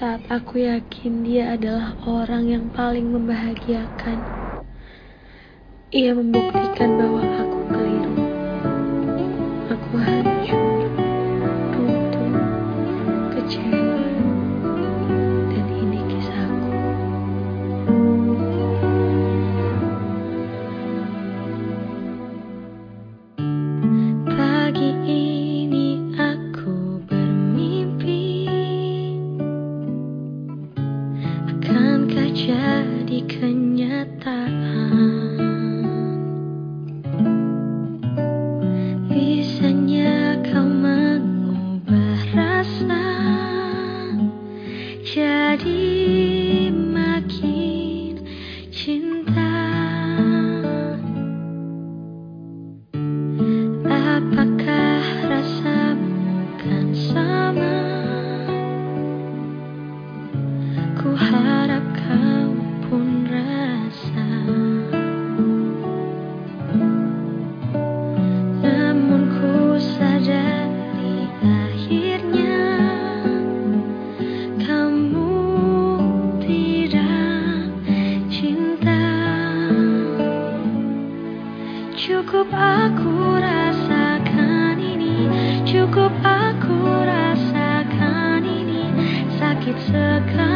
saat aku yakin dia adalah orang yang paling membahagiakan. Ia membuktikan bahwa aku 这里可。cukup aku rasakan ini. Sakit sekali.